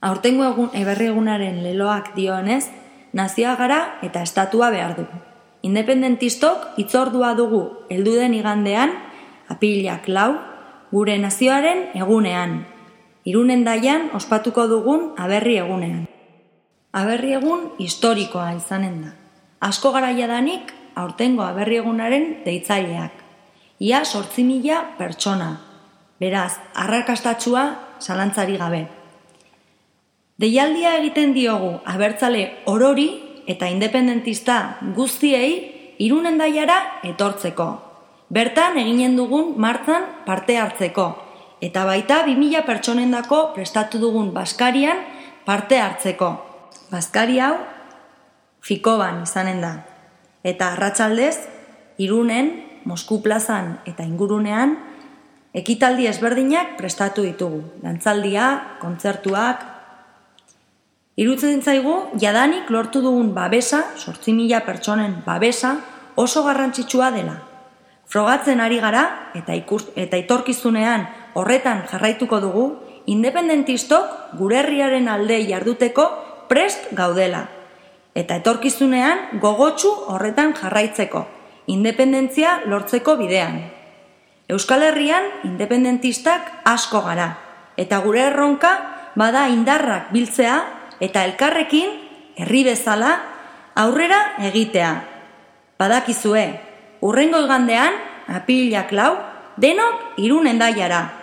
Aurtengo egun eberri egunaren leloak dioenez, nazioa gara eta estatua behar dugu. Independentistok itzordua dugu helduden igandean, apilak lau, gure nazioaren egunean. Irunen daian ospatuko dugun aberri egunean. Aberri egun historikoa izanen da. Asko garaia danik aurtengo aberri egunaren deitzaileak. Ia sortzi mila pertsona. Beraz, arrakastatxua zalantzari gabe. Deialdia egiten diogu abertzale orori eta independentista guztiei irunen daiara etortzeko. Bertan eginen dugun martzan parte hartzeko. Eta baita 2000 pertsonendako prestatu dugun Baskarian parte hartzeko. Baskari hau fikoban izanen da. Eta arratsaldez irunen, Mosku plazan eta ingurunean, ekitaldi ezberdinak prestatu ditugu. Dantzaldia, kontzertuak, Irutzen zaigu, jadanik lortu dugun babesa, sortzi mila pertsonen babesa, oso garrantzitsua dela. Frogatzen ari gara, eta, ikur, eta itorkizunean horretan jarraituko dugu, independentistok gure herriaren alde jarduteko prest gaudela. Eta etorkizunean gogotsu horretan jarraitzeko, independentzia lortzeko bidean. Euskal Herrian independentistak asko gara, eta gure erronka bada indarrak biltzea eta elkarrekin herri bezala aurrera egitea. Badakizue, urrengo igandean, apilak lau, denok irunen daiara.